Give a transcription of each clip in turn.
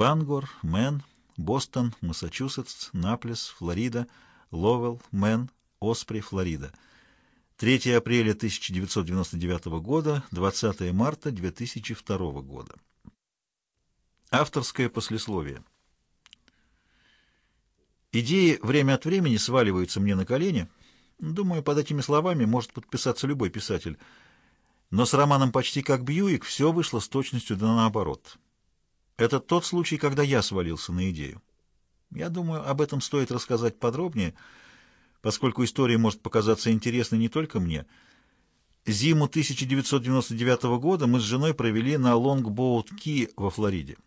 Бангор, Мэн, Бостон, Массачусетс, Наплес, Флорида, Ловелл, Мэн, Оспри, Флорида. 3 апреля 1999 года, 20 марта 2002 года. Авторское послесловие. Идеи время от времени сваливаются мне на колени. Думаю, под этими словами может подписаться любой писатель. Но с романом «Почти как Бьюик» все вышло с точностью да наоборот. Это тот случай, когда я свалился на идею. Я думаю, об этом стоит рассказать подробнее, поскольку история может показаться интересной не только мне. Зиму 1999 года мы с женой провели на Лонгбоут-Ки во Флориде,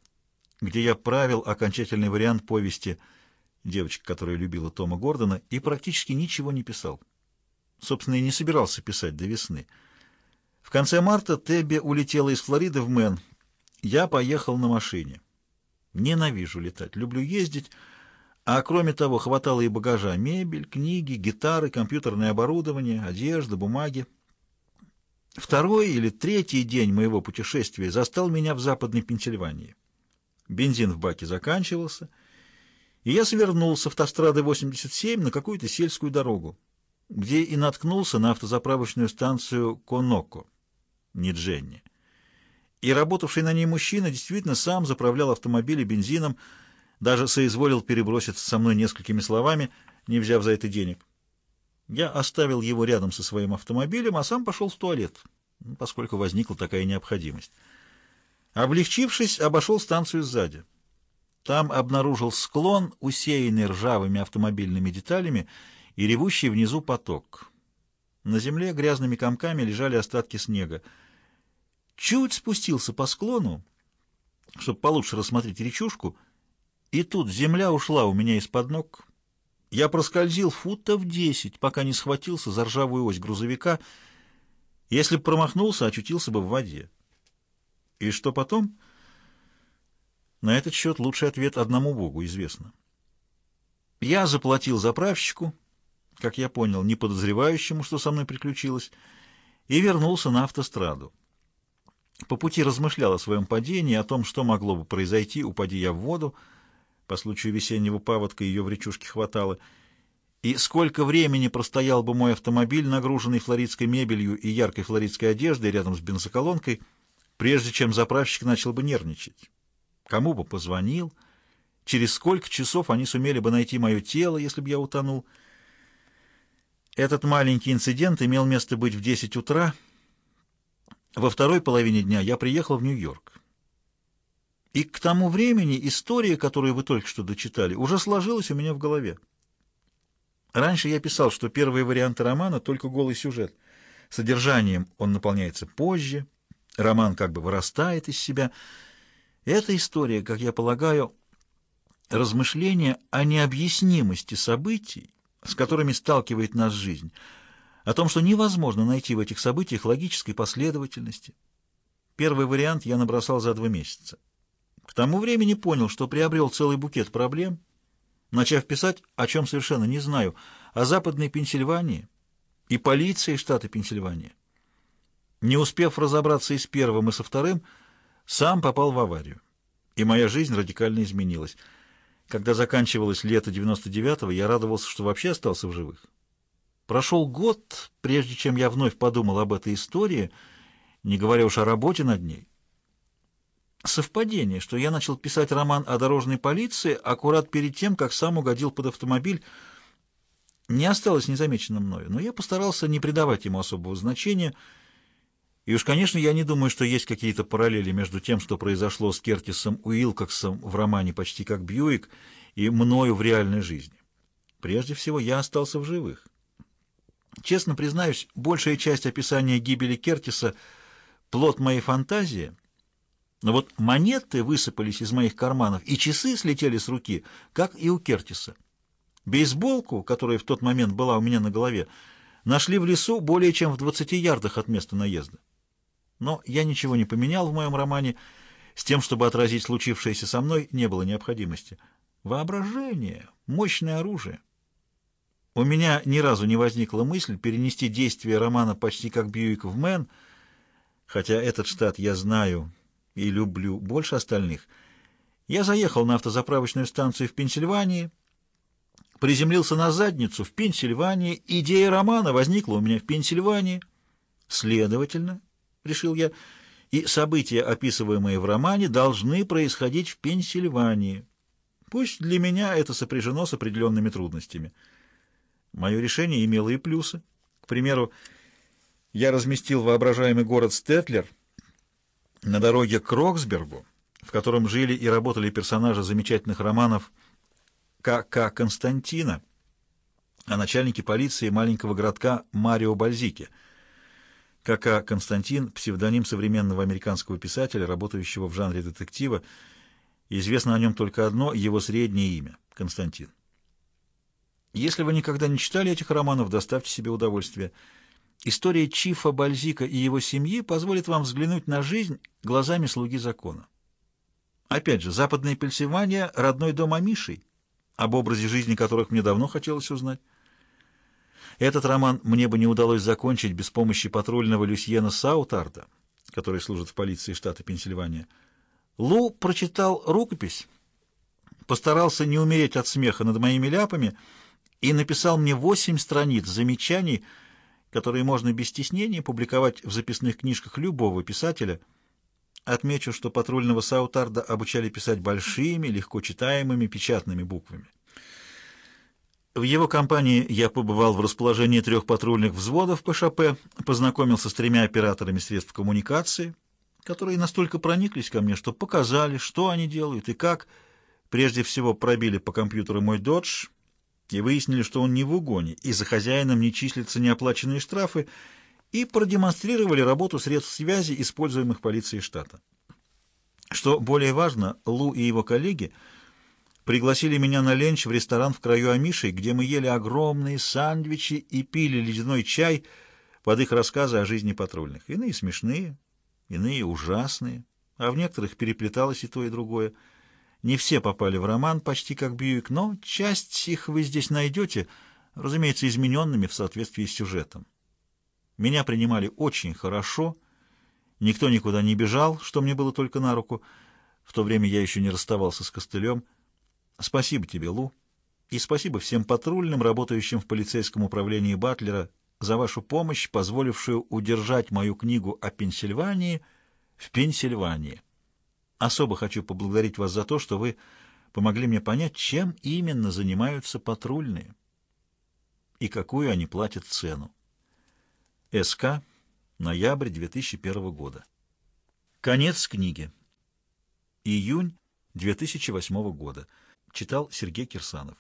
где я правил окончательный вариант повести «Связь» девочка, которая любила Тома Гордона, и практически ничего не писал. Собственно, и не собирался писать до весны. В конце марта Тебби улетела из Флориды в Мэн. Я поехал на машине. Ненавижу летать, люблю ездить, а кроме того хватало и багажа, мебель, книги, гитары, компьютерное оборудование, одежда, бумаги. Второй или третий день моего путешествия застал меня в Западной Пенсильвании. Бензин в баке заканчивался — и я свернул с автострады 87 на какую-то сельскую дорогу, где и наткнулся на автозаправочную станцию Коноко, не Дженни. И работавший на ней мужчина действительно сам заправлял автомобили бензином, даже соизволил переброситься со мной несколькими словами, не взяв за это денег. Я оставил его рядом со своим автомобилем, а сам пошел в туалет, поскольку возникла такая необходимость. Облегчившись, обошел станцию сзади. Там обнаружил склон, усеянный ржавыми автомобильными деталями, и ревущий внизу поток. На земле грязными комками лежали остатки снега. Чуть спустился по склону, чтобы получше рассмотреть речушку, и тут земля ушла у меня из-под ног. Я проскользил футов десять, пока не схватился за ржавую ось грузовика. Если бы промахнулся, очутился бы в воде. И что потом? — на этот счет лучший ответ одному Богу известно. Я заплатил заправщику, как я понял, не подозревающему, что со мной приключилось, и вернулся на автостраду. По пути размышлял о своем падении, о том, что могло бы произойти, упади я в воду, по случаю весеннего паводка ее в речушке хватало, и сколько времени простоял бы мой автомобиль, нагруженный флоридской мебелью и яркой флоридской одеждой рядом с бензоколонкой, прежде чем заправщик начал бы нервничать кому бы позвонил, через сколько часов они сумели бы найти мое тело, если бы я утонул. Этот маленький инцидент имел место быть в 10 утра. Во второй половине дня я приехал в Нью-Йорк. И к тому времени история, которую вы только что дочитали, уже сложилась у меня в голове. Раньше я писал, что первые варианты романа — только голый сюжет. Содержанием он наполняется позже, роман как бы вырастает из себя — эта история, как я полагаю, размышление о необъяснимости событий, с которыми сталкивает нас жизнь, о том, что невозможно найти в этих событиях логической последовательности. Первый вариант я набросал за два месяца. К тому времени понял, что приобрел целый букет проблем, начав писать, о чем совершенно не знаю, о Западной Пенсильвании и полиции штата Пенсильвания. Не успев разобраться и с первым, и со вторым, сам попал в аварию, и моя жизнь радикально изменилась. Когда заканчивалось лето 99-го, я радовался, что вообще остался в живых. Прошел год, прежде чем я вновь подумал об этой истории, не говоря уж о работе над ней. Совпадение, что я начал писать роман о дорожной полиции аккурат перед тем, как сам угодил под автомобиль, не осталось незамеченным мною, но я постарался не придавать ему особого значения — и уж, конечно, я не думаю, что есть какие-то параллели между тем, что произошло с Кертисом Уилкоксом в романе «Почти как Бьюик» и мною в реальной жизни. Прежде всего, я остался в живых. Честно признаюсь, большая часть описания гибели Кертиса — плод моей фантазии, но вот монеты высыпались из моих карманов, и часы слетели с руки, как и у Кертиса. Бейсболку, которая в тот момент была у меня на голове, нашли в лесу более чем в 20 ярдах от места наезда. Но я ничего не поменял в моем романе. С тем, чтобы отразить случившееся со мной, не было необходимости. Воображение — мощное оружие. У меня ни разу не возникла мысль перенести действие романа почти как Бьюик в Мэн, хотя этот штат я знаю и люблю больше остальных. Я заехал на автозаправочную станцию в Пенсильвании, приземлился на задницу в Пенсильвании, идея романа возникла у меня в Пенсильвании. Следовательно, решил я, и события, описываемые в романе, должны происходить в Пенсильвании. Пусть для меня это сопряжено с определенными трудностями. Мое решение имело и плюсы. К примеру, я разместил воображаемый город Стетлер на дороге к Роксбергу, в котором жили и работали персонажи замечательных романов К.К. Константина, а начальники полиции маленького городка Марио Бальзики. К.К. Константин — псевдоним современного американского писателя, работающего в жанре детектива, Известно о нем только одно — его среднее имя — Константин. Если вы никогда не читали этих романов, доставьте себе удовольствие. История Чифа Бальзика и его семьи позволит вам взглянуть на жизнь глазами слуги закона. Опять же, Западная Пенсильвания — родной дом Амишей, об образе жизни которых мне давно хотелось узнать. Этот роман мне бы не удалось закончить без помощи патрульного Люсьена Саутарда, который служит в полиции штата Пенсильвания. Лу прочитал рукопись, постарался не умереть от смеха над моими ляпами и написал мне восемь страниц замечаний, которые можно без стеснения публиковать в записных книжках любого писателя. Отмечу, что патрульного Саутарда обучали писать большими, легко читаемыми печатными буквами. В его компании я побывал в расположении трех патрульных взводов ПШП, познакомился с тремя операторами средств коммуникации — которые настолько прониклись ко мне, что показали, что они делают и как. Прежде всего пробили по компьютеру мой додж и выяснили, что он не в угоне, и за хозяином не числятся неоплаченные штрафы, и продемонстрировали работу средств связи, используемых полицией штата. Что более важно, Лу и его коллеги пригласили меня на ленч в ресторан в краю Амишей, где мы ели огромные сандвичи и пили ледяной чай под их рассказы о жизни патрульных. Иные смешные, иные ужасные, а в некоторых переплеталось и то, и другое. Не все попали в роман, почти как Бьюик, но часть их вы здесь найдете, разумеется, измененными в соответствии с сюжетом. Меня принимали очень хорошо, никто никуда не бежал, что мне было только на руку. В то время я еще не расставался с костылем. Спасибо тебе, Лу, и спасибо всем патрульным, работающим в полицейском управлении Батлера, за вашу помощь, позволившую удержать мою книгу о Пенсильвании в Пенсильвании. Особо хочу поблагодарить вас за то, что вы помогли мне понять, чем именно занимаются патрульные и какую они платят цену. СК. Ноябрь 2001 года. Конец книги. Июнь 2008 года. Читал Сергей Кирсанов.